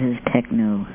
his techno.